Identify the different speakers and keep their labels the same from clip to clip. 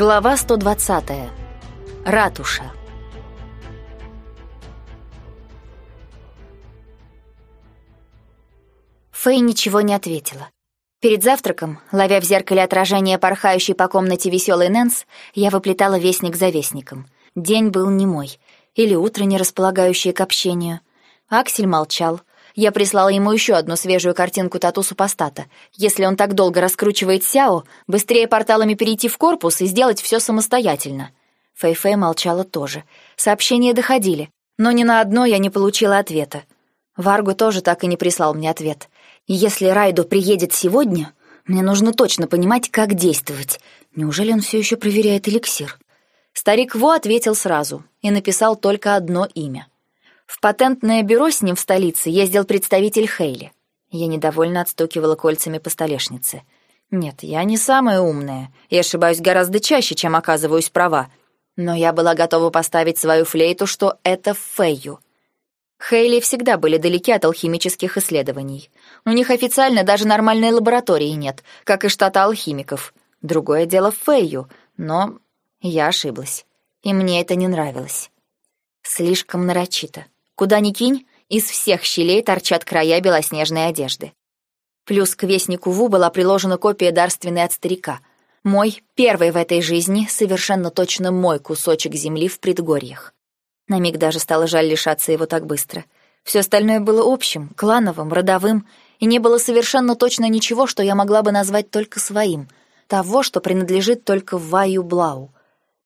Speaker 1: Глава 120. Ратуша. Фэй ничего не ответила. Перед завтраком, ловя в зеркале отражение порхающей по комнате веселой Нэнс, я выплетала вестник за вестником. День был не мой, или утро, не располагающее к общению. Аксель молчал, я прислала ему еще одну свежую картинку тату-супостата. Если он так долго раскручивает Сяо, быстрее порталами перейти в корпус и сделать все самостоятельно. Фэй-Фэй молчала тоже. Сообщения доходили, но ни на одно я не получила ответа. Варгу тоже так и не прислал мне ответ. Если Райдо приедет сегодня, мне нужно точно понимать, как действовать. Неужели он все еще проверяет эликсир? Старик Во ответил сразу и написал только одно имя. В патентное бюро с ним в столице ездил представитель Хейли. Я недовольно отстукивала кольцами по столешнице. Нет, я не самая умная и ошибаюсь гораздо чаще, чем оказываюсь права. Но я была готова поставить свою флейту, что это Фейю. Хейли всегда были далеки от алхимических исследований. У них официально даже нормальной лаборатории нет, как и штата алхимиков. Другое дело Фейю, но я ошиблась. И мне это не нравилось. Слишком нарочито. Куда ни кинь, из всех щелей торчат края белоснежной одежды. Плюс к вестнику Ву была приложена копия дарственной от старика. Мой, первый в этой жизни, совершенно точно мой кусочек земли в предгорьях. На миг даже стало жаль лишаться его так быстро. Все остальное было общим, клановым, родовым, и не было совершенно точно ничего, что я могла бы назвать только своим, того, что принадлежит только Ваю Блау.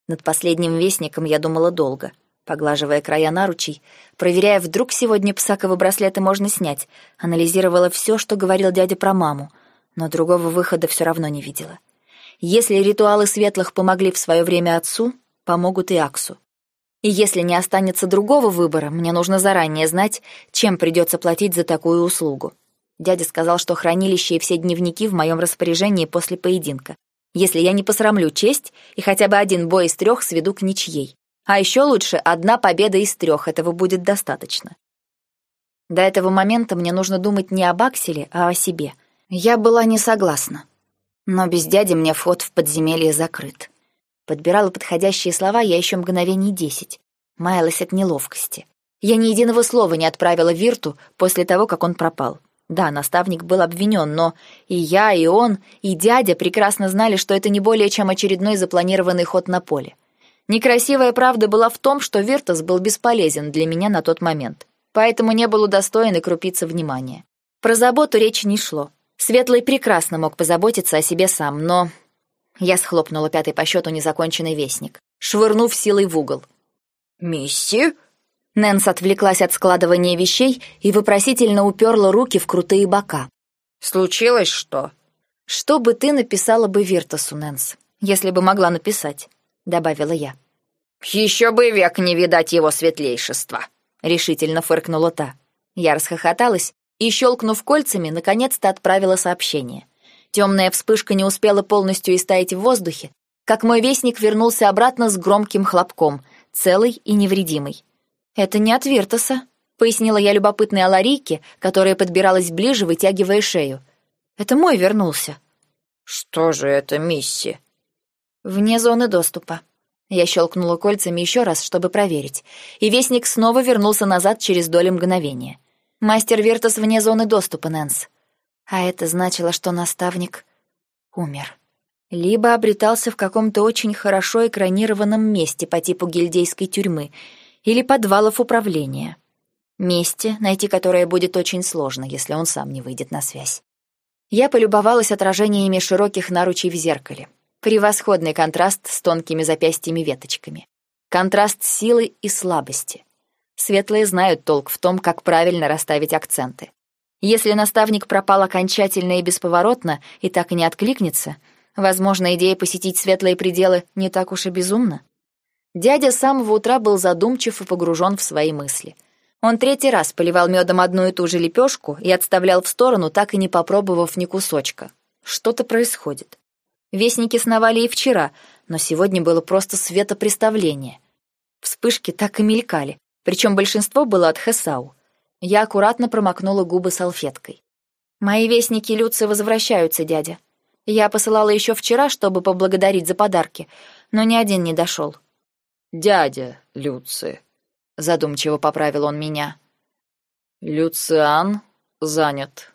Speaker 1: Над последним вестником я думала долго — поглаживая края наручей, проверяя, вдруг сегодня псаковы браслеты можно снять, анализировала все, что говорил дядя про маму, но другого выхода все равно не видела. Если ритуалы светлых помогли в свое время отцу, помогут и Аксу. И если не останется другого выбора, мне нужно заранее знать, чем придется платить за такую услугу. Дядя сказал, что хранилище и все дневники в моем распоряжении после поединка. Если я не посрамлю честь и хотя бы один бой из трех сведу к ничьей. А еще лучше одна победа из трех, этого будет достаточно. До этого момента мне нужно думать не об Акселе, а о себе. Я была не согласна. Но без дяди мне вход в подземелье закрыт. Подбирала подходящие слова я еще мгновений десять. Маялась от неловкости. Я ни единого слова не отправила Вирту после того, как он пропал. Да, наставник был обвинен, но и я, и он, и дядя прекрасно знали, что это не более чем очередной запланированный ход на поле. Некрасивая правда была в том, что Виртас был бесполезен для меня на тот момент, поэтому не был удостоен и крупицы внимания. Про заботу речи не шло. Светлый прекрасно мог позаботиться о себе сам, но... Я схлопнула пятый по счету незаконченный вестник, швырнув силой в угол. «Мисси?» Нэнс отвлеклась от складывания вещей и вопросительно уперла руки в крутые бока.
Speaker 2: «Случилось что?»
Speaker 1: «Что бы ты написала бы Виртасу, Нэнс, если бы могла написать?» — добавила я.
Speaker 2: «Еще бы век не видать его светлейшества!» — решительно фыркнула та.
Speaker 1: Я расхохоталась и, щелкнув кольцами, наконец-то отправила сообщение. Темная вспышка не успела полностью истаять в воздухе, как мой вестник вернулся обратно с громким хлопком, целый и невредимый. «Это не от Виртоса», — пояснила я любопытной Аларийке, которая подбиралась ближе, вытягивая шею. «Это мой вернулся».
Speaker 2: «Что же это, Мисси?»
Speaker 1: Вне зоны доступа. Я щелкнула кольцами еще раз, чтобы проверить, и вестник снова вернулся назад через доли мгновения. Мастер Виртус вне зоны доступа, Нэнс. А это значило, что наставник умер. Либо обретался в каком-то очень хорошо экранированном месте по типу гильдейской тюрьмы или подвалов управления. Месте, найти которое будет очень сложно, если он сам не выйдет на связь. Я полюбовалась отражениями широких наручей в зеркале. Превосходный контраст с тонкими запястьями-веточками. Контраст силы и слабости. Светлые знают толк в том, как правильно расставить акценты. Если наставник пропал окончательно и бесповоротно и так и не откликнется, возможно, идея посетить светлые пределы не так уж и безумна. Дядя с самого утра был задумчив и погружен в свои мысли. Он третий раз поливал медом одну и ту же лепешку и отставлял в сторону, так и не попробовав ни кусочка. Что-то происходит. Вестники сновали и вчера, но сегодня было просто светопреставление. Вспышки так и мелькали, причем большинство было от Хесау. Я аккуратно промокнула губы салфеткой. «Мои вестники Люцы возвращаются, дядя. Я посылала еще вчера, чтобы поблагодарить за подарки, но ни один не дошел.
Speaker 2: «Дядя Люци», — задумчиво поправил он меня. «Люциан занят».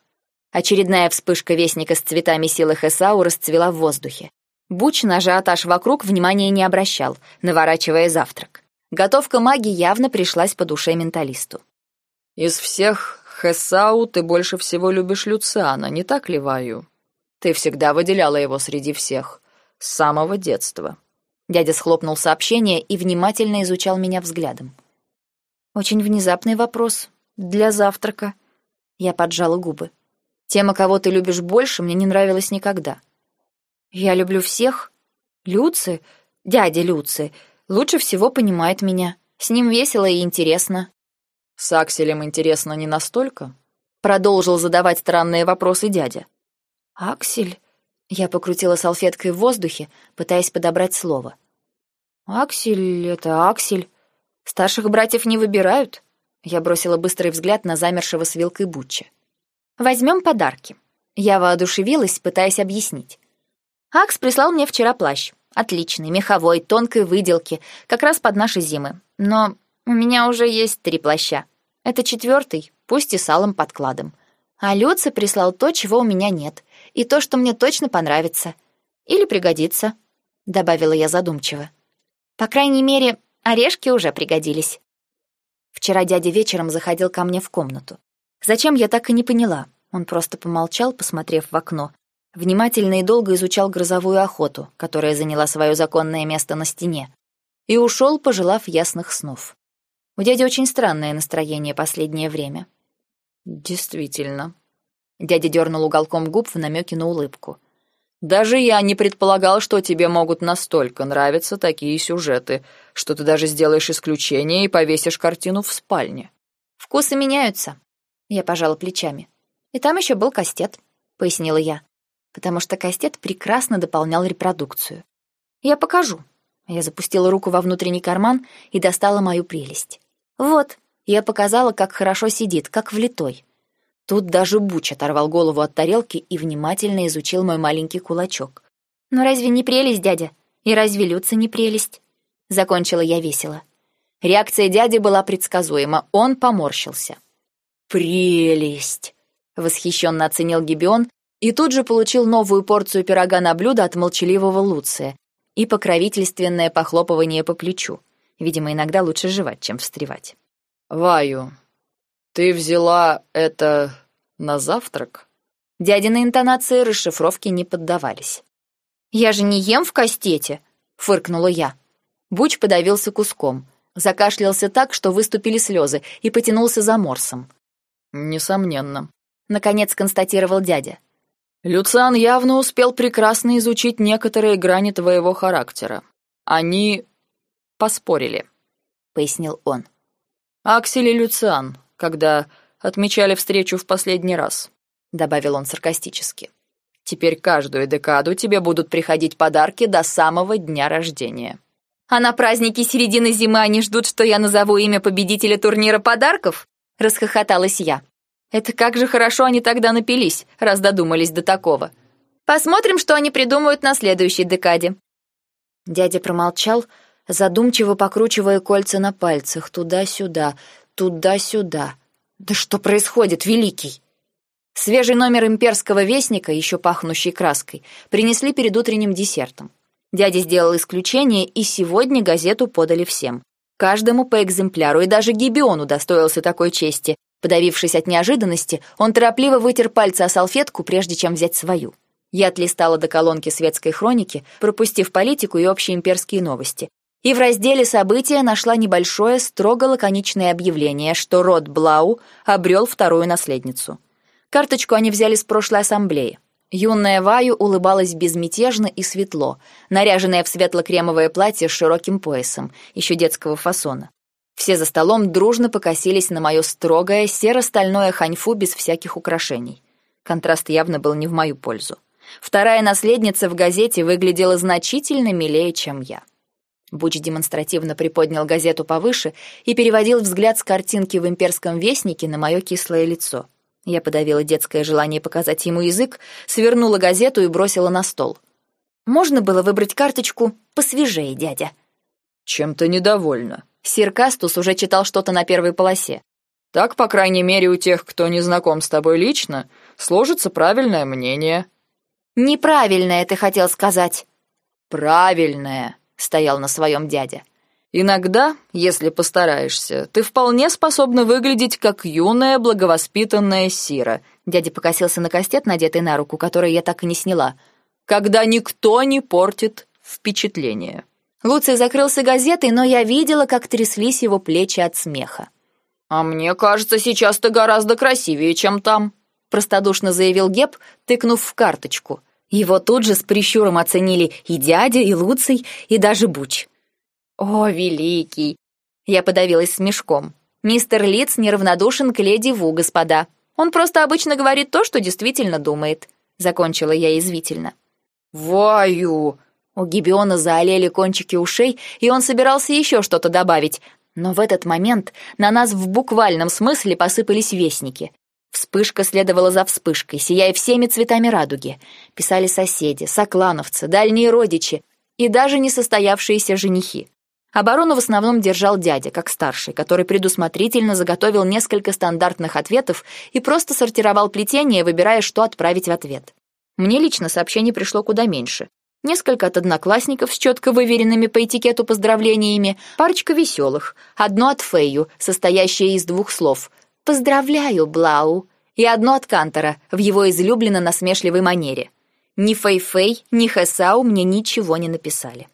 Speaker 1: Очередная вспышка вестника с цветами силы Хесау расцвела в воздухе. Буч на ажиотаж вокруг внимания не обращал, наворачивая завтрак. Готовка маги явно пришлась по душе менталисту.
Speaker 2: «Из всех Хесау ты больше всего любишь Люциана, не так ли, Ваю? Ты всегда выделяла его среди всех, с самого детства».
Speaker 1: Дядя схлопнул сообщение и внимательно изучал меня взглядом. «Очень внезапный вопрос. Для завтрака». Я поджала губы. Тема, кого ты любишь больше, мне не нравилась никогда. Я люблю всех. Люци, дядя Люци, лучше всего понимает меня. С ним весело и интересно.
Speaker 2: С Акселем интересно не настолько?
Speaker 1: Продолжил задавать странные вопросы дядя. Аксель? Я покрутила салфеткой в воздухе, пытаясь подобрать слово. Аксель — это Аксель. Старших братьев не выбирают. Я бросила быстрый взгляд на замершего с вилкой Бутча. Возьмем подарки. Я воодушевилась, пытаясь объяснить. Акс прислал мне вчера плащ. Отличный, меховой, тонкой выделки, как раз под наши зимы. Но у меня уже есть три плаща. Это четвертый, пусть и с алым подкладом. А Люци прислал то, чего у меня нет, и то, что мне точно понравится. Или пригодится, — добавила я задумчиво. По крайней мере, орешки уже пригодились. Вчера дядя вечером заходил ко мне в комнату. Зачем, я так и не поняла. Он просто помолчал, посмотрев в окно. Внимательно и долго изучал грозовую охоту, которая заняла свое законное место на стене. И ушел, пожелав ясных снов. У дяди очень странное настроение последнее время.
Speaker 2: «Действительно».
Speaker 1: Дядя дернул уголком губ в намеке на улыбку.
Speaker 2: «Даже я не предполагал, что тебе могут настолько нравиться такие сюжеты, что ты даже сделаешь исключение и повесишь картину в спальне».
Speaker 1: «Вкусы меняются», я пожала плечами. «И там еще был кастет», — пояснила я, потому что кастет прекрасно дополнял репродукцию. «Я покажу». Я запустила руку во внутренний карман и достала мою прелесть. «Вот», — я показала, как хорошо сидит, как влитой. Тут даже Буч оторвал голову от тарелки и внимательно изучил мой маленький кулачок. «Ну разве не прелесть, дядя? И разве Люца не прелесть?» Закончила я весело. Реакция дяди была предсказуема, он поморщился. «Прелесть!» — восхищенно оценил Гибион и тут же получил новую порцию пирога на блюдо от молчаливого Луция и покровительственное похлопывание по плечу. Видимо, иногда лучше жевать, чем встревать.
Speaker 2: «Ваю, ты взяла это на завтрак?»
Speaker 1: Дядины интонации расшифровки не поддавались. «Я же не ем в кастете!» — фыркнула я. Буч подавился куском, закашлялся так, что выступили слезы, и потянулся за морсом.
Speaker 2: «Несомненно», —
Speaker 1: наконец констатировал дядя.
Speaker 2: «Люциан явно успел прекрасно изучить некоторые грани твоего характера. Они поспорили», — пояснил он. «Аксель и Люциан, когда отмечали встречу в последний раз», — добавил он саркастически. «Теперь каждую декаду тебе будут приходить подарки до самого дня рождения».
Speaker 1: «А на праздники середины зимы они ждут, что я назову имя победителя турнира подарков?» Расхохоталась я. Это как же хорошо они тогда напились, раз додумались до такого. Посмотрим, что они придумают на следующей декаде. Дядя промолчал, задумчиво покручивая кольца на пальцах туда-сюда, туда-сюда. Да что происходит, великий? Свежий номер имперского вестника, еще пахнущий краской, принесли перед утренним десертом. Дядя сделал исключение, и сегодня газету подали всем. Каждому по экземпляру, и даже Гибиону достоился такой чести. Подавившись от неожиданности, он торопливо вытер пальцы о салфетку, прежде чем взять свою. Я отлистала до колонки светской хроники, пропустив политику и общие имперские новости. И в разделе «События» нашла небольшое, строго лаконичное объявление, что род Блау обрел вторую наследницу. Карточку они взяли с прошлой ассамблеи. Юная Ваю улыбалась безмятежно и светло, наряженная в светло-кремовое платье с широким поясом, еще детского фасона. Все за столом дружно покосились на мое строгое серо-стальное ханьфу без всяких украшений. Контраст явно был не в мою пользу. Вторая наследница в газете выглядела значительно милее, чем я. Буч демонстративно приподнял газету повыше и переводил взгляд с картинки в имперском вестнике на мое кислое лицо. Я подавила детское желание показать ему язык, свернула газету и бросила на стол. «Можно было выбрать карточку посвежее, дядя?»
Speaker 2: «Чем то недовольна?»
Speaker 1: Сир Кастус уже читал что-то на первой полосе.
Speaker 2: «Так, по крайней мере, у тех, кто не знаком с тобой лично, сложится правильное мнение».
Speaker 1: «Неправильное, ты хотел сказать».
Speaker 2: «Правильное», — стоял на своем дядя. Иногда, если постараешься, ты вполне способна выглядеть как юная благовоспитанная сира.
Speaker 1: Дядя покосился на кастет, надетый на руку, который я так и не сняла.
Speaker 2: Когда никто не портит впечатление.
Speaker 1: Луций закрылся газетой, но я видела, как тряслись его плечи от смеха.
Speaker 2: «А мне кажется, сейчас ты гораздо красивее, чем там»,
Speaker 1: простодушно заявил Геб, тыкнув в карточку. Его тут же с прищуром оценили и дядя, и Луций, и даже Буч. «О, великий!» Я подавилась смешком. «Мистер Литц неравнодушен к леди Ву, господа. Он просто обычно говорит то, что действительно думает», — закончила я извительно.
Speaker 2: «Ваю!»
Speaker 1: У Гибиона заолели кончики ушей, и он собирался еще что-то добавить. Но в этот момент на нас в буквальном смысле посыпались вестники. Вспышка следовала за вспышкой, сияя всеми цветами радуги. Писали соседи, соклановцы, дальние родичи и даже несостоявшиеся женихи. Оборону в основном держал дядя, как старший, который предусмотрительно заготовил несколько стандартных ответов и просто сортировал плетение, выбирая, что отправить в ответ. Мне лично сообщений пришло куда меньше. Несколько от одноклассников с четко выверенными по этикету поздравлениями, парочка веселых, одно от Фейю, состоящее из двух слов «Поздравляю, Блау», и одно от Кантора в его излюбленно насмешливой манере. Ни Фэй-Фэй, ни Хэсау мне ничего не написали.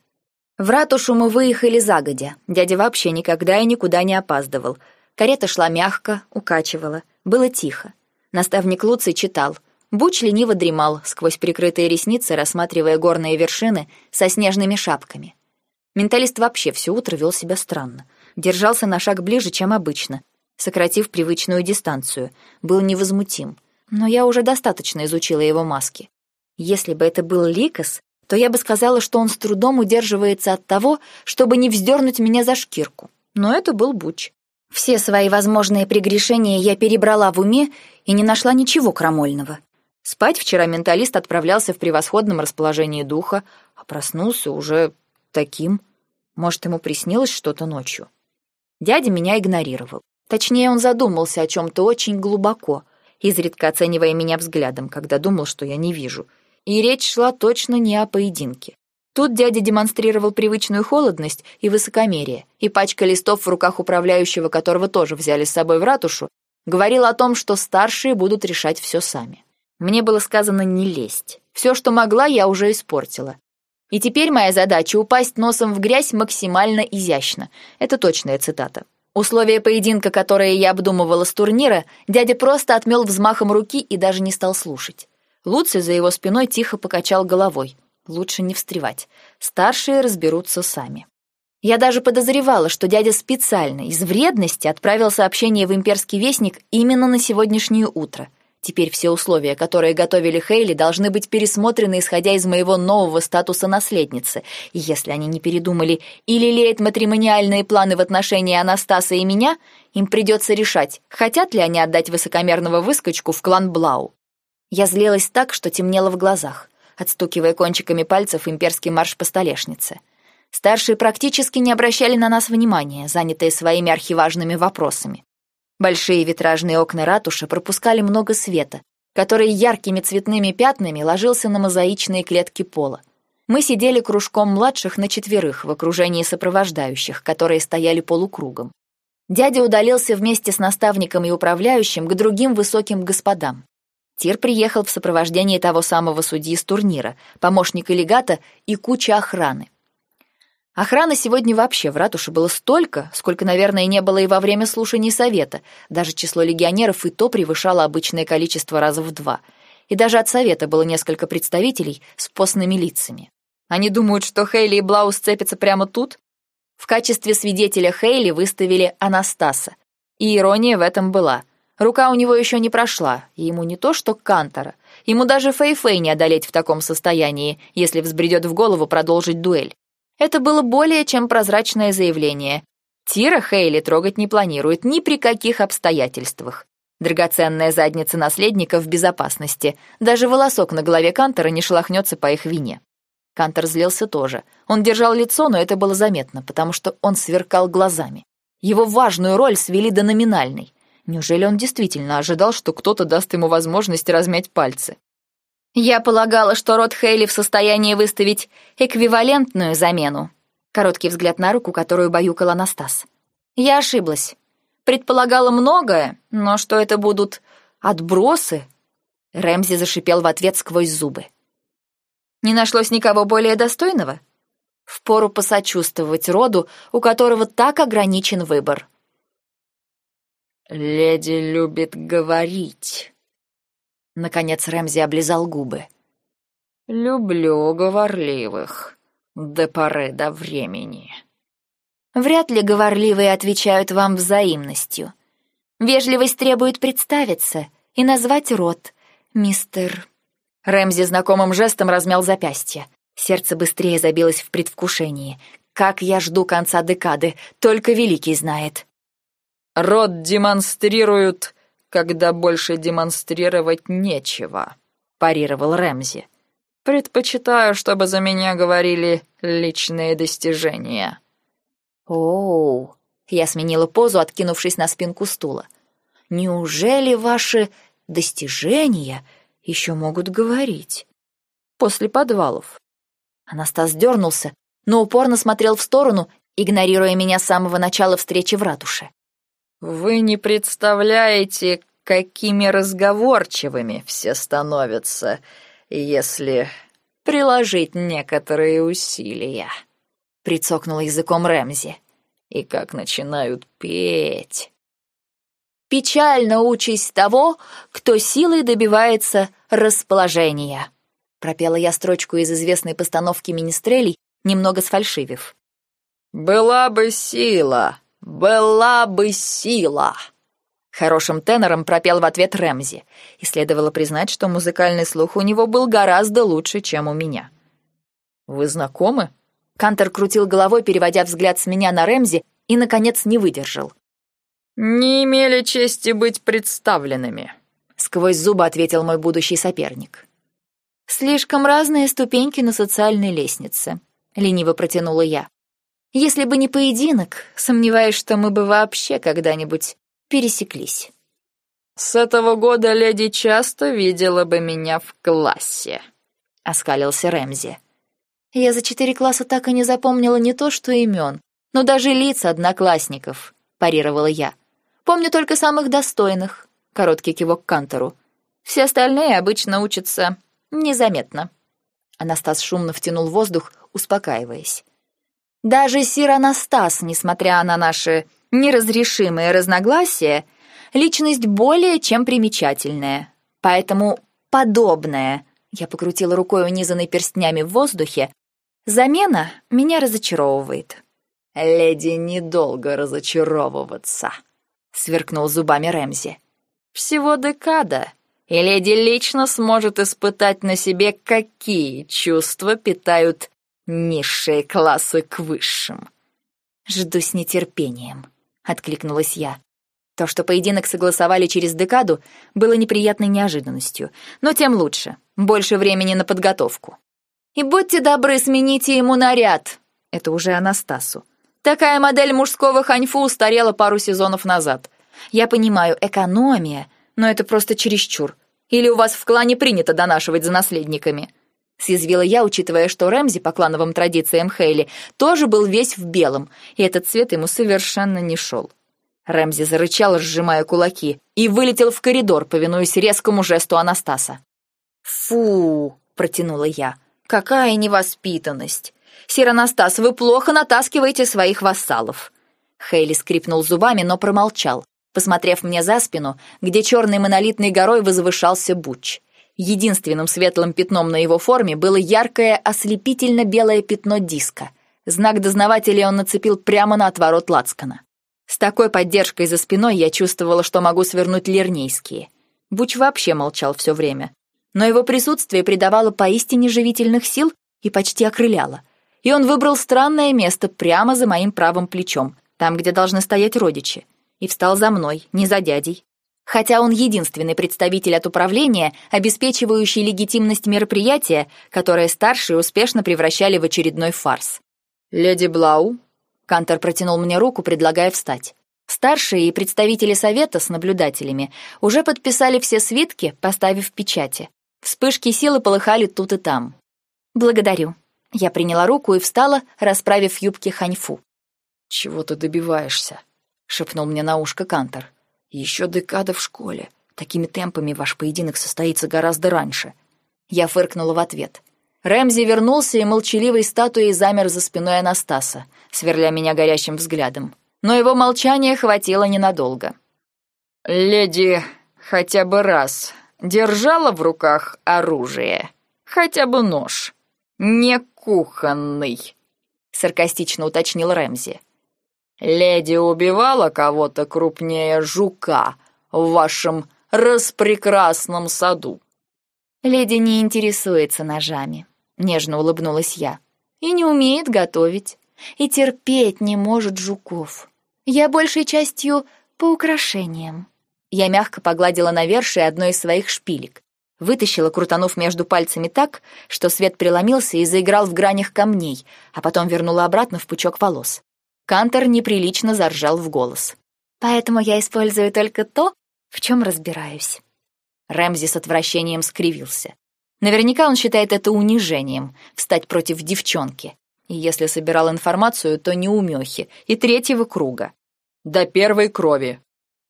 Speaker 1: В ратушу мы выехали загодя. Дядя вообще никогда и никуда не опаздывал. Карета шла мягко, укачивала. Было тихо. Наставник Луций читал. Буч лениво дремал, сквозь прикрытые ресницы, рассматривая горные вершины со снежными шапками. Менталист вообще все утро вел себя странно. Держался на шаг ближе, чем обычно, сократив привычную дистанцию. Был невозмутим. Но я уже достаточно изучила его маски. Если бы это был Ликос, то я бы сказала, что он с трудом удерживается от того, чтобы не вздернуть меня за шкирку. Но это был Буч. Все свои возможные прегрешения я перебрала в уме и не нашла ничего крамольного. Спать вчера менталист отправлялся в превосходном расположении духа, а проснулся уже таким. Может, ему приснилось что-то ночью. Дядя меня игнорировал. Точнее, он задумался о чем-то очень глубоко, изредка оценивая меня взглядом, когда думал, что я не вижу — и речь шла точно не о поединке. Тут дядя демонстрировал привычную холодность и высокомерие, и пачка листов в руках управляющего, которого тоже взяли с собой в ратушу, говорила о том, что старшие будут решать все сами. Мне было сказано не лезть. Все, что могла, я уже испортила. И теперь моя задача — упасть носом в грязь максимально изящно. Это точная цитата. Условия поединка, которые я обдумывала с турнира, дядя просто отмел взмахом руки и даже не стал слушать. Луций за его спиной тихо покачал головой. Лучше не встревать. Старшие разберутся сами. Я даже подозревала, что дядя специально, из вредности, отправил сообщение в имперский вестник именно на сегодняшнее утро. Теперь все условия, которые готовили Хейли, должны быть пересмотрены, исходя из моего нового статуса наследницы. И если они не передумали или лелеют матримониальные планы в отношении Анастаса и меня, им придется решать, хотят ли они отдать высокомерного выскочку в клан Блау. Я злилась так, что темнело в глазах, отстукивая кончиками пальцев имперский марш по столешнице. Старшие практически не обращали на нас внимания, занятые своими архиважными вопросами. Большие витражные окна ратуши пропускали много света, который яркими цветными пятнами ложился на мозаичные клетки пола. Мы сидели кружком младших на четверых в окружении сопровождающих, которые стояли полукругом. Дядя удалился вместе с наставником и управляющим к другим высоким господам. Тир приехал в сопровождении того самого судьи с турнира, помощника легата и куча охраны. Охраны сегодня вообще в ратуше было столько, сколько, наверное, не было и во время слушаний совета. Даже число легионеров и то превышало обычное количество раза в два. И даже от совета было несколько представителей с постными лицами. Они думают, что Хейли и Блау сцепятся прямо тут? В качестве свидетеля Хейли выставили Анастаса. И ирония в этом была — Рука у него еще не прошла, и ему не то что Кантора. Ему даже Фэй-Фэй не одолеть в таком состоянии, если взбредет в голову продолжить дуэль. Это было более чем прозрачное заявление. Тира Хейли трогать не планирует ни при каких обстоятельствах. Драгоценная задница наследника в безопасности. Даже волосок на голове Кантора не шелохнется по их вине. Кантор злился тоже. Он держал лицо, но это было заметно, потому что он сверкал глазами. Его важную роль свели до номинальной. Неужели он действительно ожидал, что кто-то даст ему возможность размять пальцы? Я полагала, что род Хейли в состоянии выставить эквивалентную замену. Короткий взгляд на руку, которую баюкал Анастас. Я ошиблась. Предполагала многое, но что это будут отбросы? Рэмзи зашипел в ответ сквозь зубы. Не нашлось никого более достойного? Впору посочувствовать роду, у которого так ограничен выбор.
Speaker 2: «Леди любит говорить».
Speaker 1: Наконец Рэмзи облизал губы.
Speaker 2: «Люблю говорливых. До поры до времени».
Speaker 1: Вряд ли говорливые отвечают вам взаимностью. Вежливость требует представиться и назвать род, мистер Рэмзи знакомым жестом размял запястье. Сердце быстрее забилось в предвкушении. Как я жду конца декады, только Великий знает.
Speaker 2: «Род демонстрируют, когда больше демонстрировать нечего», — парировал Рэмзи. «Предпочитаю, чтобы за меня говорили личные достижения».
Speaker 1: «Оу!» — я сменила позу, откинувшись на спинку стула. «Неужели ваши достижения еще могут говорить. После подвалов. Анастас дернулся, но упорно смотрел в сторону, игнорируя меня с самого начала встречи в ратуше.
Speaker 2: «Вы не представляете, какими разговорчивыми все становятся, если приложить некоторые усилия», — прицокнул языком Рэмзи. «И как начинают петь».
Speaker 1: Печально участь того, кто силой добивается расположения. Пропела я строчку из известной постановки министрелей, немного сфальшивив.
Speaker 2: «Была бы сила, была бы сила!»
Speaker 1: Хорошим тенором пропел в ответ Рэмзи, и следовало признать, что музыкальный слух у него был гораздо лучше, чем у меня.
Speaker 2: «Вы знакомы?»
Speaker 1: Кантер крутил головой, переводя взгляд с меня на Рэмзи, и, наконец, не выдержал
Speaker 2: не имели чести быть представленными», —
Speaker 1: сквозь зубы ответил мой будущий соперник. «Слишком разные ступеньки на социальной лестнице», — лениво протянула я. «Если бы не поединок, сомневаюсь, что мы бы вообще когда-нибудь пересеклись».
Speaker 2: «С этого года леди часто видела бы меня в классе», — оскалился Рэмзи.
Speaker 1: Я за четыре класса так и не запомнила не то что имен, но даже лица одноклассников, парировала я. Помню только самых достойных. Короткий кивок к Кантору. Все остальные обычно учатся незаметно. Анастас шумно втянул воздух, успокаиваясь. Даже сир Анастас, несмотря на наши неразрешимые разногласия, личность более чем примечательная. Поэтому подобное, я покрутила рукой унизанной перстнями в воздухе, замена меня разочаровывает.
Speaker 2: Леди недолго разочаровываться сверкнул зубами Рэмзи. Всего декада, и леди лично сможет испытать на себе, какие чувства питают низшие классы к высшим.
Speaker 1: Жду с нетерпением, откликнулась я. То, что поединок согласовали через декаду, было неприятной неожиданностью, но тем лучше. Больше времени на подготовку. И будьте добры, смените ему наряд. Это уже Анастасу. Такая модель мужского ханьфу устарела пару сезонов назад. Я понимаю, экономия, но это просто чересчур. Или у вас в клане принято донашивать за наследниками?» Съязвила я, учитывая, что Рэмзи по клановым традициям Хейли тоже был весь в белом, и этот цвет ему совершенно не шел. Рэмзи зарычал, сжимая кулаки, и вылетел в коридор, повинуясь резкому жесту Анастаса. «Фу!» — протянула я. «Какая невоспитанность! Сир Анастас, вы плохо натаскиваете своих вассалов!» Хейли скрипнул зубами, но промолчал, посмотрев мне за спину, где черной монолитной горой возвышался Буч. Единственным светлым пятном на его форме было яркое ослепительно-белое пятно диска. Знак дознавателя он нацепил прямо на отворот лацкана. С такой поддержкой за спиной я чувствовала, что могу свернуть лирнейские. Буч вообще молчал все время. Но его присутствие придавало поистине живительных сил и почти окрыляло — и он выбрал странное место прямо за моим правым плечом, там, где должны стоять родичи, и встал за мной, не за дядей. Хотя он единственный представитель от управления, обеспечивающий легитимность мероприятия, которое старшие успешно превращали в очередной фарс.
Speaker 2: «Леди Блау?»
Speaker 1: Кантер протянул мне руку, предлагая встать. Старшие и представители совета с наблюдателями уже подписали все свитки, поставив печати. Вспышки силы полыхали тут и там. «Благодарю». Я приняла руку и встала, расправив юбки ханьфу.
Speaker 2: «Чего ты добиваешься?» — шепнул мне на ушко Кантор. «Еще декада в школе. Такими темпами ваш поединок состоится гораздо раньше».
Speaker 1: Я фыркнула в ответ. Рэмзи вернулся и молчаливой статуей замер за спиной Анастаса, сверля меня горящим взглядом. Но его молчания хватило ненадолго.
Speaker 2: «Леди хотя бы раз держала в руках оружие, хотя бы нож, не кухонный», — саркастично уточнил Рэмзи. «Леди убивала кого-то крупнее жука в вашем распрекрасном саду».
Speaker 1: «Леди не интересуется ножами», — нежно улыбнулась я, «и не умеет готовить, и терпеть не может жуков. Я большей частью по украшениям». Я мягко погладила навершие одной из своих шпилек, вытащила, крутанув между пальцами так, что свет преломился и заиграл в гранях камней, а потом вернула обратно в пучок волос. Кантор неприлично заржал в голос. «Поэтому я использую только то, в чем разбираюсь». Рэмзи с отвращением скривился. Наверняка он считает это унижением — встать против девчонки. И если собирал информацию, то не умехи, и третьего круга.
Speaker 2: «До первой крови»,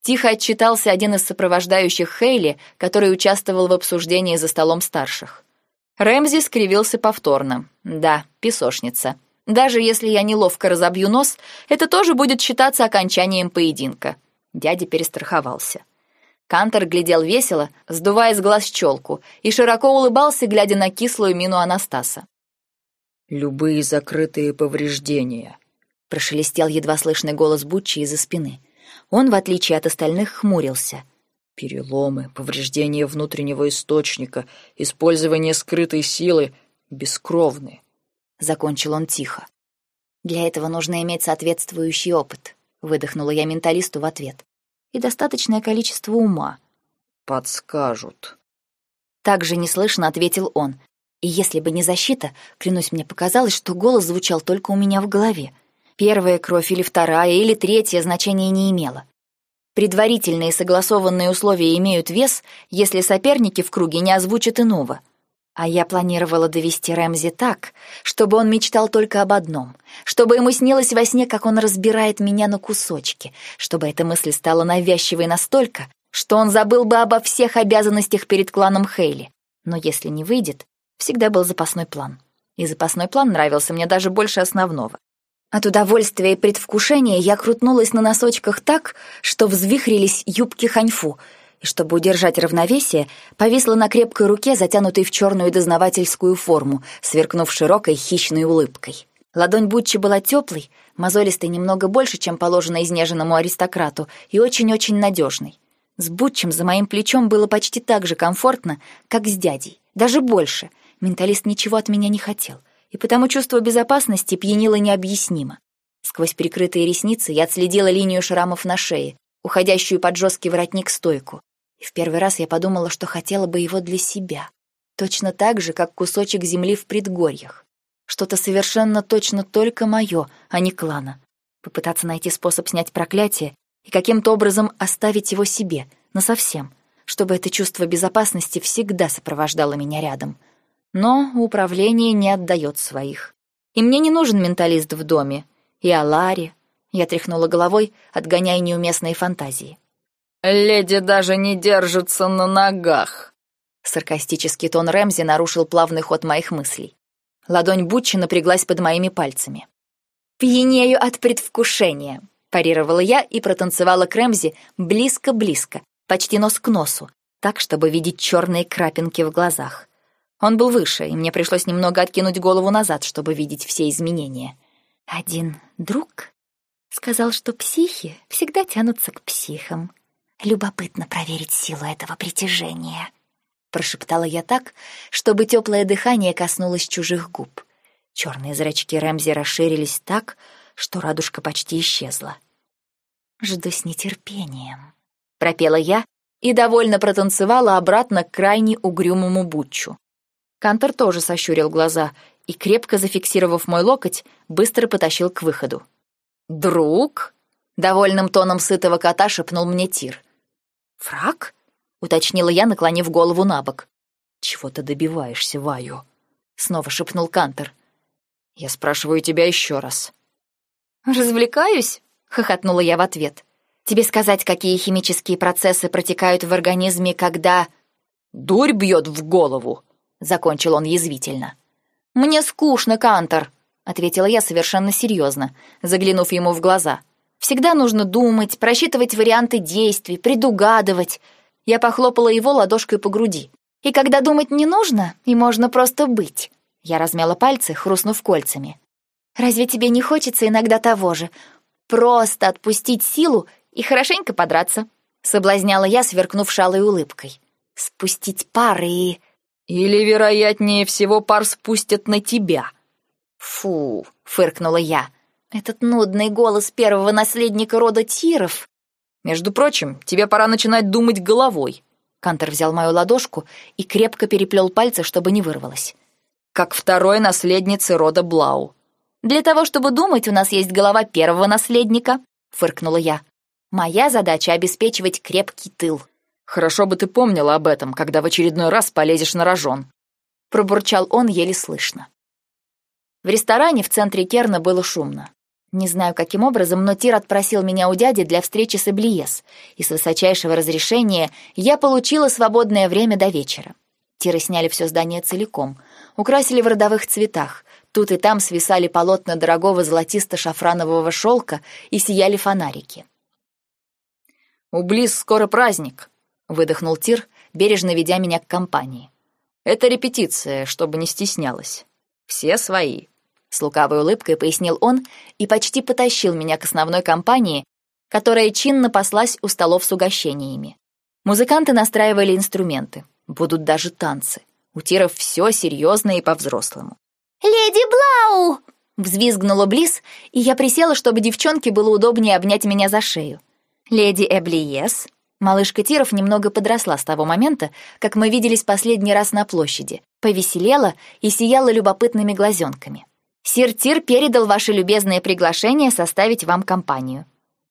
Speaker 1: Тихо отчитался один из сопровождающих Хейли, который участвовал в обсуждении за столом старших. Рэмзи скривился повторно. Да, песочница. Даже если я неловко разобью нос, это тоже будет считаться окончанием поединка. Дядя перестраховался. Кантор глядел весело, сдувая с глаз челку, и широко улыбался, глядя на кислую мину Анастаса.
Speaker 2: «Любые закрытые повреждения», — прошелестел едва слышный голос Бутчи из-за спины.
Speaker 1: Он, в отличие от остальных, хмурился.
Speaker 2: «Переломы, повреждения внутреннего источника, использование скрытой силы бескровны», — закончил он тихо.
Speaker 1: «Для этого нужно иметь соответствующий опыт», — выдохнула я менталисту в ответ. «И достаточное количество ума».
Speaker 2: «Подскажут».
Speaker 1: Так же неслышно ответил он. И если бы не защита, клянусь, мне показалось, что голос звучал только у меня в голове. Первая кровь или вторая, или третья значения не имела. Предварительные согласованные условия имеют вес, если соперники в круге не озвучат иного. А я планировала довести Рэмзи так, чтобы он мечтал только об одном, чтобы ему снилось во сне, как он разбирает меня на кусочки, чтобы эта мысль стала навязчивой настолько, что он забыл бы обо всех обязанностях перед кланом Хейли. Но если не выйдет, всегда был запасной план. И запасной план нравился мне даже больше основного. От удовольствия и предвкушения я крутнулась на носочках так, что взвихрились юбки ханьфу, чтобы удержать равновесие, повисла на крепкой руке, затянутой в черную дознавательскую форму, сверкнув широкой хищной улыбкой. Ладонь Бутчи была теплой, мозолистой немного больше, чем положено изнеженному аристократу, и очень-очень надежной. С Бутчем за моим плечом было почти так же комфортно, как с дядей, даже больше. Менталист ничего от меня не хотел и потому чувство безопасности пьянило необъяснимо. Сквозь прикрытые ресницы я отследила линию шрамов на шее, уходящую под жесткий воротник стойку. И в первый раз я подумала, что хотела бы его для себя. Точно так же, как кусочек земли в предгорьях. Что-то совершенно точно только мое, а не клана. Попытаться найти способ снять проклятие и каким-то образом оставить его себе, насовсем, чтобы это чувство безопасности всегда сопровождало меня рядом — но управление не отдает своих. И мне не нужен менталист в доме. И Аларе. Я тряхнула головой, отгоняя неуместные фантазии.
Speaker 2: «Леди даже не держится на ногах!»
Speaker 1: Саркастический тон Рэмзи нарушил плавный ход моих мыслей. Ладонь Бутчи напряглась под моими пальцами. «Пьянею от предвкушения», — парировала я и протанцевала к Рэмзи близко-близко, почти нос к носу, так, чтобы видеть черные крапинки в глазах. Он был выше, и мне пришлось немного откинуть голову назад, чтобы видеть все изменения. Один друг сказал, что психи всегда тянутся к психам. Любопытно проверить силу этого притяжения. Прошептала я так, чтобы теплое дыхание коснулось чужих губ. Черные зрачки Рэмзи расширились так, что радужка почти исчезла. «Жду с нетерпением», — пропела я, и довольно протанцевала обратно к крайне угрюмому Бутчу. Кантор тоже сощурил глаза и, крепко зафиксировав мой локоть, быстро потащил к выходу. «Друг?» — довольным тоном сытого кота шепнул мне Тир. «Фраг?» — уточнила я, наклонив голову на бок. «Чего ты добиваешься, Ваю?» — снова шепнул Кантор. «Я спрашиваю тебя еще раз». «Развлекаюсь?» — хохотнула я в ответ. «Тебе сказать, какие химические процессы протекают в организме, когда...» «Дурь бьет в голову!» — закончил он язвительно. «Мне скучно, Кантор», — ответила я совершенно серьезно, заглянув ему в глаза. «Всегда нужно думать, просчитывать варианты действий, предугадывать». Я похлопала его ладошкой по груди. «И когда думать не нужно, и можно просто быть». Я размяла пальцы, хрустнув кольцами. «Разве тебе не хочется иногда того же? Просто отпустить силу и хорошенько подраться?» Соблазняла я, сверкнув шалой улыбкой. «Спустить пары и...»
Speaker 2: Или, вероятнее всего, пар спустят на тебя.
Speaker 1: Фу, фыркнула я. Этот нудный голос первого наследника рода Тиров.
Speaker 2: Между прочим, тебе пора начинать думать головой.
Speaker 1: Кантер взял мою ладошку и крепко переплел пальцы, чтобы не вырвалось.
Speaker 2: Как второй наследницы рода Блау.
Speaker 1: Для того, чтобы думать, у нас есть голова первого наследника, фыркнула я. Моя задача обеспечивать крепкий тыл.
Speaker 2: Хорошо бы ты помнила об этом, когда в очередной раз полезешь на рожон.
Speaker 1: Пробурчал он еле слышно. В ресторане в центре Керна было шумно. Не знаю, каким образом, но Тир отпросил меня у дяди для встречи с Эблиес, и с высочайшего разрешения я получила свободное время до вечера. Тиры сняли все здание целиком, украсили в родовых цветах. Тут и там свисали полотна дорогого золотисто-шафранового шелка и сияли фонарики.
Speaker 2: «У Близ скоро праздник», выдохнул Тир, бережно ведя меня к компании. Это репетиция, чтобы не стеснялась. Все свои. С лукавой улыбкой пояснил он и почти потащил меня к основной компании, которая чинно паслась у столов с угощениями. Музыканты настраивали инструменты. Будут даже танцы. У Тиров все серьезно и по-взрослому. «Леди Блау!» — взвизгнула Близ, и я присела, чтобы девчонке было удобнее обнять меня за шею. «Леди Эблиес», Малышка Тиров немного подросла с того момента, как мы виделись последний раз на площади, повеселела и сияла любопытными глазенками. Сир Тир передал ваше любезное приглашение составить вам компанию.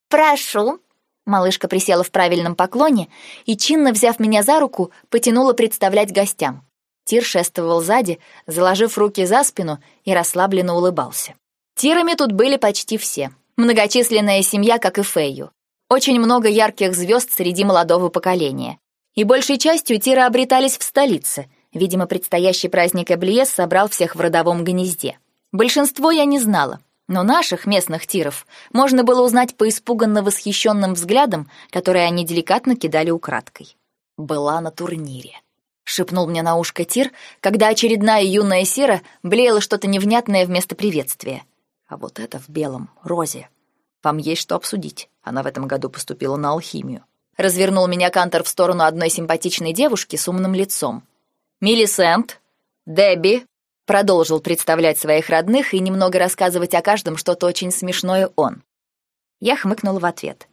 Speaker 2: Прошу. Малышка присела в правильном поклоне и чинно взяв меня за руку, потянула представлять гостям. Тир шествовал сзади, заложив руки за спину и расслабленно улыбался. Тирами тут были почти все. Многочисленная семья, как и Фейю. Очень много ярких звезд среди молодого поколения. И большей частью тиры обретались в столице. Видимо, предстоящий праздник Эблиес собрал всех в родовом гнезде. Большинство я не знала, но наших местных тиров можно было узнать по испуганно восхищенным взглядам, которые они деликатно кидали украдкой. Была на турнире. Шепнул мне на ушко Тир, когда очередная юная сера блеяла что-то невнятное вместо приветствия. А вот это в белом, розе. Вам есть что обсудить. Она в этом году поступила на алхимию. Развернул меня Кантор в сторону одной симпатичной девушки с умным лицом. «Миллисент, Дебби», продолжил представлять своих родных и немного рассказывать о каждом что-то очень смешное он. Я хмыкнул в ответ.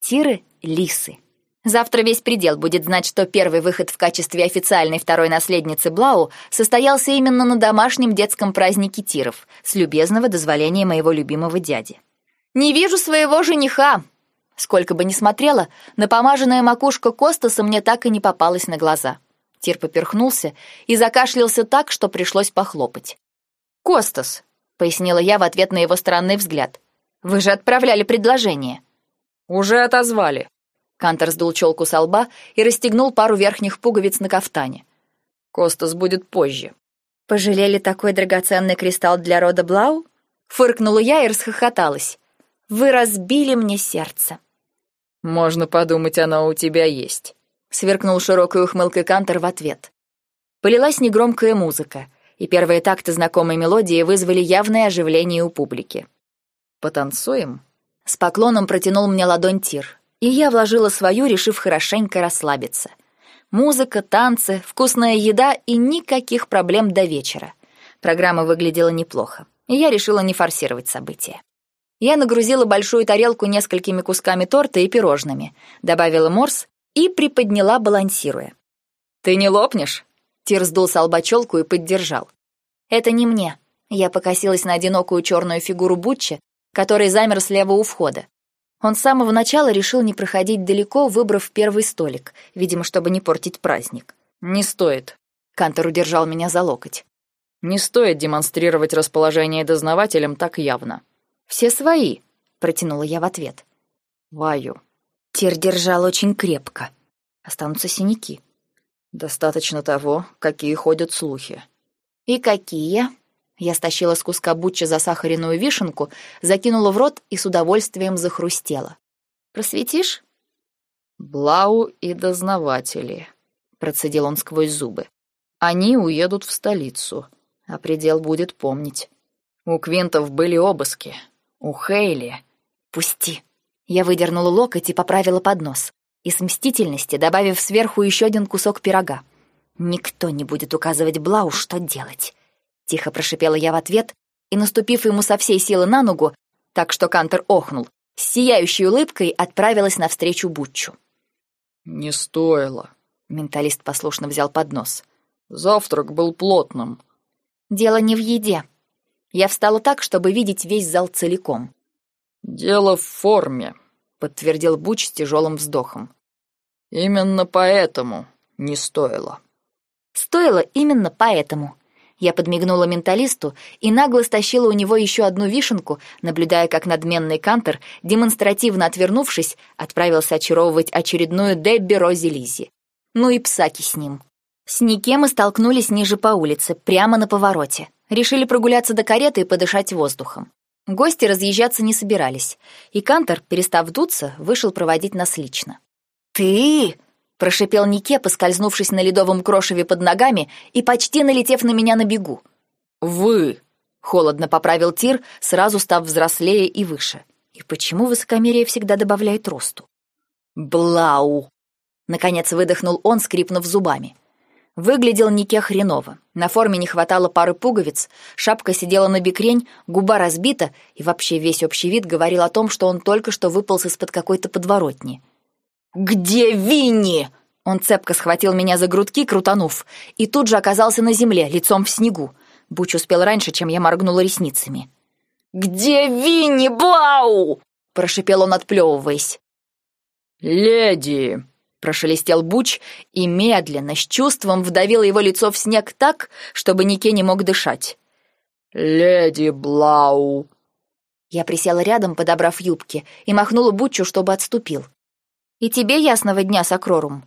Speaker 2: «Тиры — лисы. Завтра весь предел будет знать, что первый выход в качестве официальной второй наследницы Блау состоялся именно на домашнем детском празднике тиров с любезного дозволения моего любимого дяди. «Не вижу своего жениха!» Сколько бы ни смотрела, напомаженная макушка Костаса мне так и не попалась на глаза. Тир поперхнулся и закашлялся так, что пришлось похлопать. «Костас», — пояснила я в ответ на его странный взгляд, — «вы же отправляли предложение». «Уже отозвали».
Speaker 1: Кантор сдул челку со лба и расстегнул пару верхних пуговиц на кафтане.
Speaker 2: «Костас будет позже».
Speaker 1: «Пожалели такой драгоценный кристалл для рода Блау?» Фыркнула я и расхохоталась. Вы разбили мне сердце.
Speaker 2: Можно подумать, оно у тебя есть,
Speaker 1: сверкнул широкой ухмылкой Кантер в ответ. Полилась негромкая музыка, и первые такты знакомой мелодии вызвали явное оживление у публики.
Speaker 2: Потанцуем?
Speaker 1: С поклоном протянул мне ладонь Тир, и я вложила свою, решив хорошенько расслабиться. Музыка, танцы, вкусная еда и никаких проблем до вечера. Программа выглядела неплохо, и я решила не форсировать события. Я нагрузила большую тарелку несколькими кусками торта и пирожными, добавила морс и приподняла, балансируя.
Speaker 2: «Ты не лопнешь?» Тир сдул с лба челку и поддержал.
Speaker 1: «Это не мне». Я покосилась на одинокую черную фигуру Бутча, который замер слева у входа. Он с самого начала решил не проходить далеко, выбрав первый столик, видимо, чтобы не портить праздник.
Speaker 2: «Не стоит», — Кантор удержал меня за локоть. «Не стоит демонстрировать расположение дознавателям так явно».
Speaker 1: «Все свои», — протянула я в ответ.
Speaker 2: «Ваю».
Speaker 1: Тир держал очень крепко. Останутся синяки.
Speaker 2: «Достаточно того, какие ходят слухи».
Speaker 1: «И какие?» Я стащила с куска бутча засахаренную вишенку, закинула в рот и с удовольствием захрустела. «Просветишь?»
Speaker 2: «Блау и дознаватели», — процедил он сквозь зубы. «Они уедут в столицу, а предел будет помнить. У Квинтов были обыски. У Хейли...»
Speaker 1: «Пусти!» Я выдернула локоть и поправила поднос, и с мстительности добавив сверху еще один кусок пирога. «Никто не будет указывать Блау, что делать». Тихо прошипела я в ответ и, наступив ему со всей силы на ногу, так что Кантер охнул, с сияющей улыбкой отправилась навстречу Бутчу.
Speaker 2: «Не стоило», — менталист послушно взял поднос. «Завтрак был плотным».
Speaker 1: «Дело не в еде». Я встала так, чтобы видеть весь зал целиком.
Speaker 2: «Дело в форме», — подтвердил Буч с тяжелым вздохом. «Именно поэтому не стоило».
Speaker 1: «Стоило именно поэтому», я подмигнула менталисту и нагло стащила у него еще одну вишенку, наблюдая, как надменный Кантер, демонстративно отвернувшись, отправился очаровывать очередную Дебби Рози Лизи. Ну и псаки с ним. С Нике мы столкнулись ниже по улице, прямо на повороте. Решили прогуляться до кареты и подышать воздухом. Гости разъезжаться не собирались, и Кантер, перестав дуться, вышел проводить нас лично. «Ты!» прошипел Нике, поскользнувшись на ледовом крошеве под ногами и почти налетев на меня на бегу.
Speaker 2: «Вы!» — холодно поправил Тир, сразу став взрослее и выше.
Speaker 1: И почему высокомерие всегда добавляет росту?
Speaker 2: «Блау!»
Speaker 1: — наконец выдохнул он, скрипнув зубами. Выглядел Нике хреново. На форме не хватало пары пуговиц, шапка сидела на бекрень, губа разбита, и вообще весь общий вид говорил о том, что он только что выполз из-под какой-то подворотни.
Speaker 2: «Где Винни?»
Speaker 1: Он цепко схватил меня за грудки, крутанув, и тут же оказался на земле, лицом в снегу. Буч успел раньше, чем я моргнула ресницами.
Speaker 2: «Где Винни Блау?»
Speaker 1: — прошипел он, отплевываясь.
Speaker 2: «Леди!» — прошелестел Буч и медленно, с чувством вдавил его лицо в снег так, чтобы Нике не мог дышать. «Леди Блау!»
Speaker 1: Я присела рядом, подобрав юбки, и махнула Бучу, чтобы отступил. «И тебе ясного дня, Сокрорум!»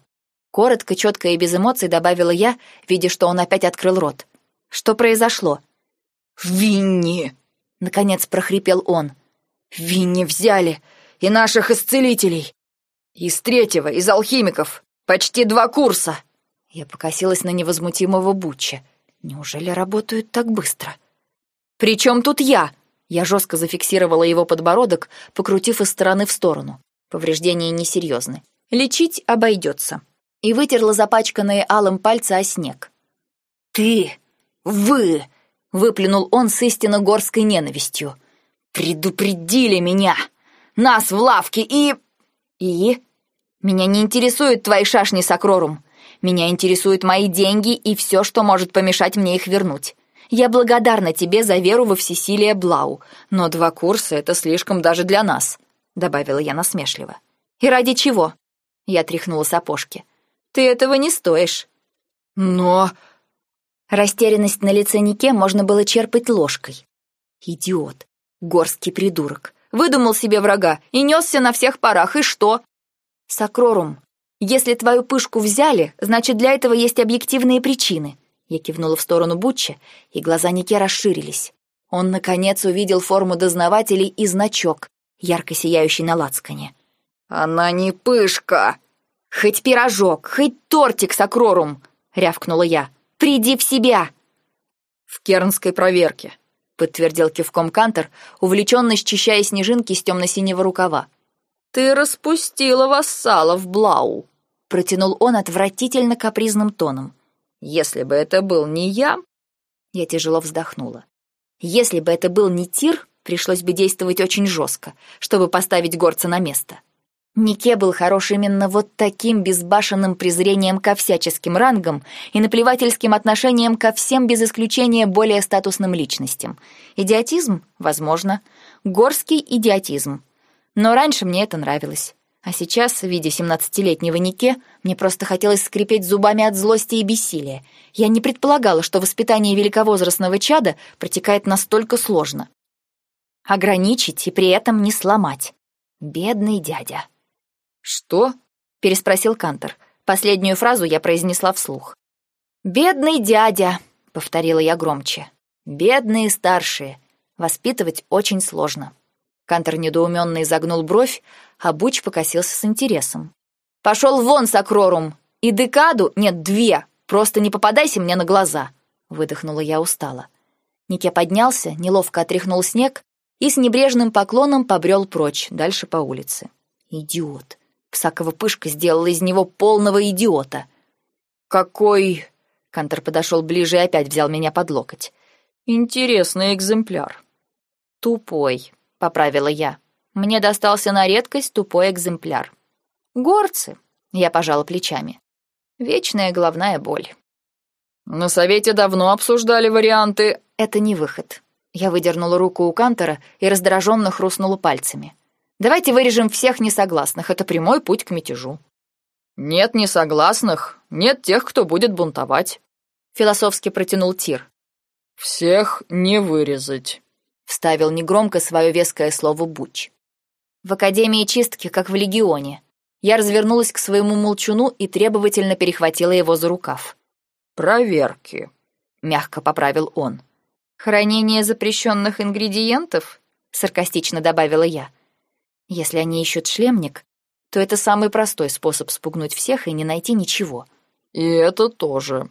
Speaker 1: Коротко, четко и без эмоций добавила я, видя, что он опять открыл рот. «Что произошло?»
Speaker 2: «Винни!» — наконец прохрипел он. «Винни взяли! И наших исцелителей! Из третьего, из алхимиков! Почти два курса!»
Speaker 1: Я покосилась на невозмутимого Бутча. «Неужели работают так быстро?»
Speaker 2: «При чем тут я?»
Speaker 1: Я жестко зафиксировала его подбородок, покрутив из стороны в сторону. Повреждения несерьезны. Лечить обойдется. И вытерла запачканные алым пальцы о снег.
Speaker 2: «Ты! Вы!» — выплюнул он с истинно горской ненавистью. «Предупредили меня! Нас в лавке и...»
Speaker 1: «И?» «Меня не интересуют твои шашни с Акрорум. Меня интересуют мои деньги и все, что может помешать мне их вернуть. Я благодарна тебе за веру во всесилие Блау, но два курса — это слишком даже для нас. — добавила я насмешливо. «И ради чего?» — я тряхнула сапожки. «Ты этого не стоишь».
Speaker 2: «Но...»
Speaker 1: Растерянность на лице Нике можно было черпать ложкой. Идиот, горский придурок. Выдумал себе врага и несся на всех парах, и что? Сакрорум, если твою пышку взяли, значит, для этого есть объективные причины. Я кивнула в сторону Бутча, и глаза Нике расширились. Он, наконец, увидел форму дознавателей и значок, ярко сияющий на лацкане.
Speaker 2: «Она не пышка!»
Speaker 1: «Хоть пирожок, хоть тортик с акрорум!» — рявкнула я. «Приди в себя!»
Speaker 2: «В кернской проверке», — подтвердил кивком Кантер, увлеченно счищая снежинки с темно-синего рукава. «Ты распустила вассалов, Блау!» — протянул он отвратительно капризным тоном. «Если бы это был не я...»
Speaker 1: Я тяжело вздохнула. «Если бы это был не Тир, Пришлось бы действовать очень жестко, чтобы поставить горца на место. Нике был хорош именно вот таким безбашенным презрением ко всяческим рангам и наплевательским отношением ко всем без исключения более статусным личностям. Идиотизм? Возможно. Горский идиотизм. Но раньше мне это нравилось. А сейчас, видя семнадцатилетнего Нике, мне просто хотелось скрипеть зубами от злости и бессилия. Я не предполагала, что воспитание великовозрастного чада протекает настолько сложно. Ограничить и при этом не сломать. Бедный дядя.
Speaker 2: «Что?»
Speaker 1: — переспросил Кантор. Последнюю фразу я произнесла вслух. «Бедный дядя», — повторила я громче. «Бедные старшие. Воспитывать очень сложно». Кантор недоуменно изогнул бровь, а Буч покосился с интересом. «Пошел вон, Сакрорум! И декаду, нет, две! Просто не попадайся мне на глаза!» Выдохнула я устало. Нике поднялся, неловко отряхнул снег и с небрежным поклоном побрел прочь, дальше по улице. «Идиот!» Псакова пышка сделала из него полного идиота.
Speaker 2: «Какой...» Кантор подошел ближе и опять взял меня под локоть. «Интересный экземпляр».
Speaker 1: «Тупой», — поправила я. Мне достался на редкость тупой экземпляр. «Горцы», — я пожала плечами. «Вечная головная боль».
Speaker 2: «На совете давно обсуждали варианты...»
Speaker 1: «Это не выход». Я выдернула руку у Кантора и раздраженно хрустнула пальцами. Давайте вырежем всех несогласных. Это прямой путь к мятежу.
Speaker 2: Нет несогласных, нет тех, кто будет бунтовать.
Speaker 1: Философски протянул Тир.
Speaker 2: Всех не вырезать.
Speaker 1: Вставил негромко свое веское слово Буч. В Академии чистки, как в Легионе. Я развернулась к своему молчуну и требовательно перехватила его за рукав.
Speaker 2: «Проверки», —
Speaker 1: мягко поправил он. «Хранение запрещенных ингредиентов?» — саркастично добавила я. Если они ищут шлемник, то это самый простой способ спугнуть всех и не найти ничего.
Speaker 2: И это тоже.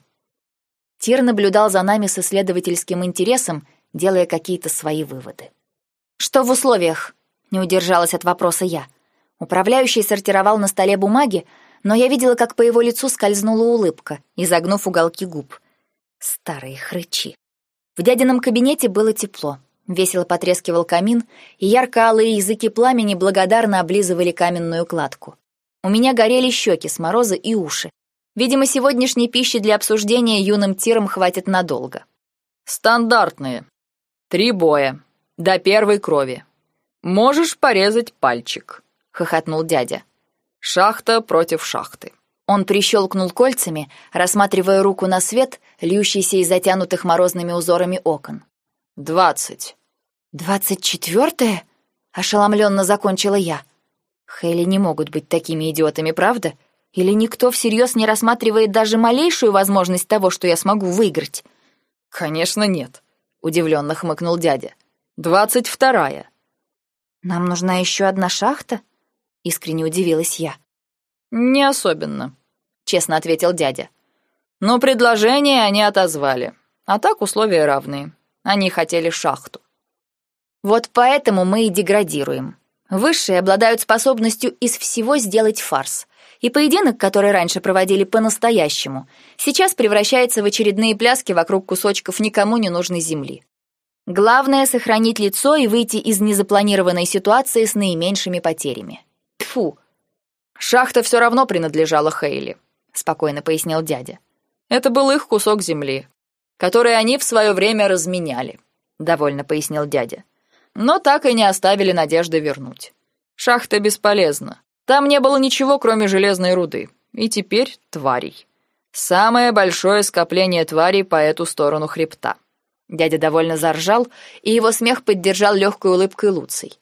Speaker 1: Тир наблюдал за нами с исследовательским интересом, делая какие-то свои выводы. «Что в условиях?» — не удержалась от вопроса я. Управляющий сортировал на столе бумаги, но я видела, как по его лицу скользнула улыбка, изогнув уголки губ. Старые хрычи. В дядином кабинете было тепло. Весело потрескивал камин, и ярко-алые языки пламени благодарно облизывали каменную кладку. У меня горели щеки с мороза и уши. Видимо, сегодняшней пищи для обсуждения юным тиром хватит надолго.
Speaker 2: «Стандартные. Три боя. До первой крови. Можешь порезать пальчик», — хохотнул дядя. «Шахта против шахты».
Speaker 1: Он прищелкнул кольцами, рассматривая руку на свет, льющийся из затянутых морозными узорами окон.
Speaker 2: «Двадцать».
Speaker 1: «Двадцать четвертое?» — ошеломленно закончила я. Хейли не могут быть такими идиотами, правда? Или никто всерьез не рассматривает даже малейшую возможность того, что я смогу выиграть?
Speaker 2: «Конечно нет», — удивленно хмыкнул дядя. «Двадцать вторая».
Speaker 1: «Нам нужна еще одна шахта?» — искренне удивилась я.
Speaker 2: «Не особенно», — честно ответил дядя. «Но предложение они отозвали, а так условия равные. Они хотели шахту.
Speaker 1: Вот поэтому мы и деградируем. Высшие обладают способностью из всего сделать фарс. И поединок, который раньше проводили по-настоящему, сейчас превращается в очередные пляски вокруг кусочков никому не нужной земли. Главное — сохранить лицо и выйти из незапланированной ситуации с наименьшими потерями. Тфу.
Speaker 2: «Шахта все равно принадлежала Хейли», — спокойно пояснил дядя. «Это был их кусок земли которые они в свое время разменяли», — довольно пояснил дядя. «Но так и не оставили надежды вернуть. Шахта бесполезна. Там не было ничего, кроме железной руды. И теперь тварей. Самое большое скопление тварей по эту сторону хребта».
Speaker 1: Дядя довольно заржал, и его смех поддержал легкой улыбкой Луций.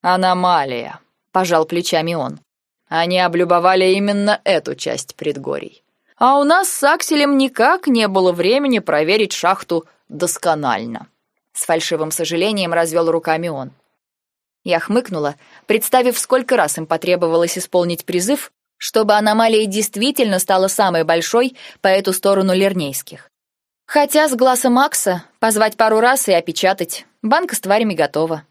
Speaker 2: «Аномалия», — пожал плечами он. «Они облюбовали именно эту часть предгорий. А у нас с Акселем никак не было времени проверить шахту досконально.
Speaker 1: С фальшивым сожалением развел руками он. Я хмыкнула, представив, сколько раз им потребовалось исполнить призыв, чтобы аномалия действительно стала самой большой по эту сторону Лернейских. Хотя с глаза Макса позвать пару раз и опечатать. Банка с тварями готова.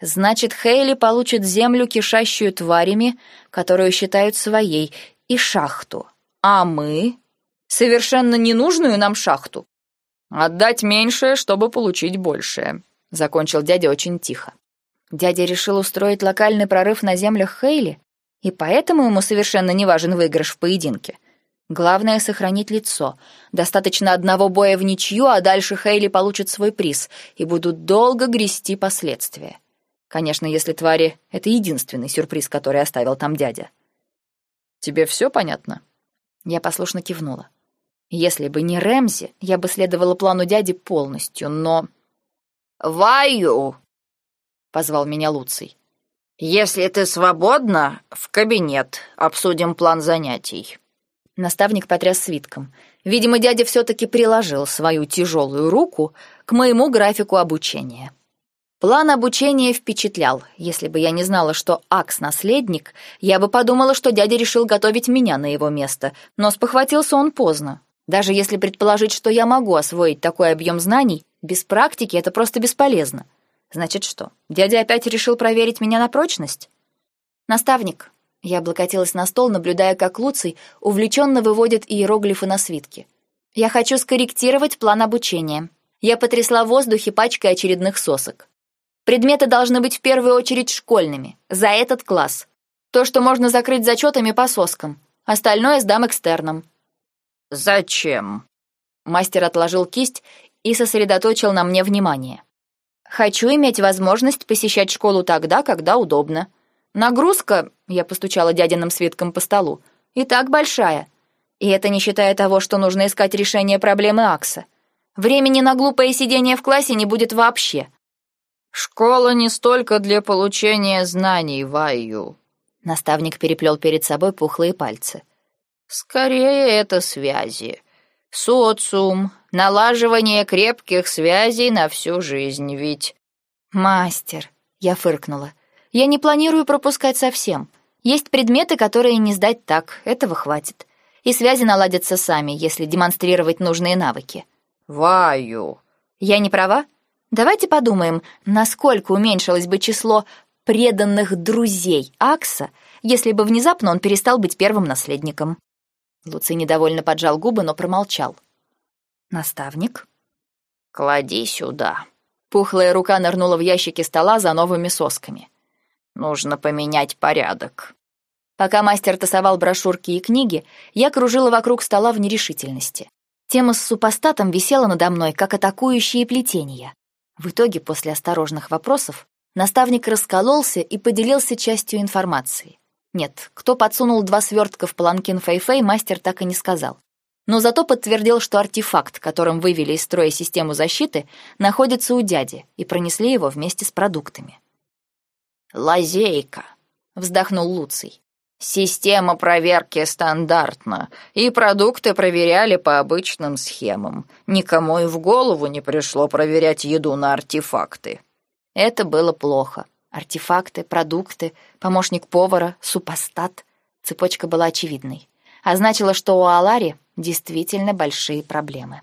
Speaker 1: Значит, Хейли получит землю, кишащую тварями, которую считают своей, и шахту. А мы? Совершенно ненужную нам шахту.
Speaker 2: Отдать меньшее, чтобы получить большее, закончил дядя очень тихо.
Speaker 1: Дядя решил устроить локальный прорыв на землях Хейли? И поэтому ему совершенно не важен выигрыш в поединке. Главное — сохранить лицо. Достаточно одного боя в ничью, а дальше Хейли получит свой приз и будут долго грести последствия. Конечно, если твари — это единственный сюрприз, который оставил там дядя.
Speaker 2: «Тебе все понятно?»
Speaker 1: Я послушно кивнула. Если бы не Рэмзи, я бы следовала плану дяди полностью, но...
Speaker 3: «Ваю!» — позвал меня Луций. «Если ты свободна, в кабинет. Обсудим план занятий».
Speaker 1: Наставник потряс свитком. Видимо, дядя все-таки приложил свою тяжелую руку к моему графику обучения. План обучения впечатлял. Если бы я не знала, что Акс — наследник, я бы подумала, что дядя решил готовить меня на его место, но спохватился он поздно. Даже если предположить, что я могу освоить такой объем знаний, без практики это просто бесполезно. Значит что, дядя опять решил проверить меня на прочность? Наставник. Я облокотилась на стол, наблюдая, как Луций увлеченно выводит иероглифы на свитке. Я хочу скорректировать план обучения. Я потрясла в воздухе пачкой очередных сосок. Предметы должны быть в первую очередь школьными, за этот класс. То, что можно закрыть зачетами по соскам. Остальное сдам экстерном.
Speaker 3: «Зачем?»
Speaker 1: Мастер отложил кисть и сосредоточил на мне внимание. «Хочу иметь возможность посещать школу тогда, когда удобно. Нагрузка, я постучала дядиным свитком по столу, и так большая. И это не считая того, что нужно искать решение проблемы Акса. Времени на глупое сидение в классе не будет вообще.
Speaker 3: «Школа не столько для получения знаний, Ваю».
Speaker 1: Наставник переплел перед собой пухлые пальцы.
Speaker 3: Скорее, это связи. Социум, налаживание крепких связей на всю жизнь, ведь...
Speaker 1: Мастер, я фыркнула. Я не планирую пропускать совсем. Есть предметы, которые не сдать так, этого хватит. И связи наладятся сами, если демонстрировать нужные навыки.
Speaker 3: Ваю.
Speaker 1: Я не права? Давайте подумаем, насколько уменьшилось бы число преданных друзей Акса, если бы внезапно он перестал быть первым наследником. Луций недовольно поджал губы, но промолчал. «Наставник?»
Speaker 3: «Клади сюда».
Speaker 1: Пухлая рука нырнула в ящики стола за новыми сосками.
Speaker 3: «Нужно поменять порядок».
Speaker 1: Пока мастер тасовал брошюрки и книги, я кружила вокруг стола в нерешительности. Тема с супостатом висела надо мной, как атакующие плетения. В итоге, после осторожных вопросов, наставник раскололся и поделился частью информации. Нет, кто подсунул два свертка в паланкин Фэйфэй, мастер так и не сказал. Но зато подтвердил, что артефакт, которым вывели из строя систему защиты, находится у дяди, и пронесли его вместе с продуктами.
Speaker 3: «Лазейка», — вздохнул Луций. «Система проверки стандартна, и продукты проверяли по обычным схемам. Никому и в голову не пришло проверять еду на артефакты».
Speaker 1: Это было плохо. Артефакты, продукты, помощник повара, супостат. Цепочка была очевидной. А значило, что у Алари действительно большие проблемы.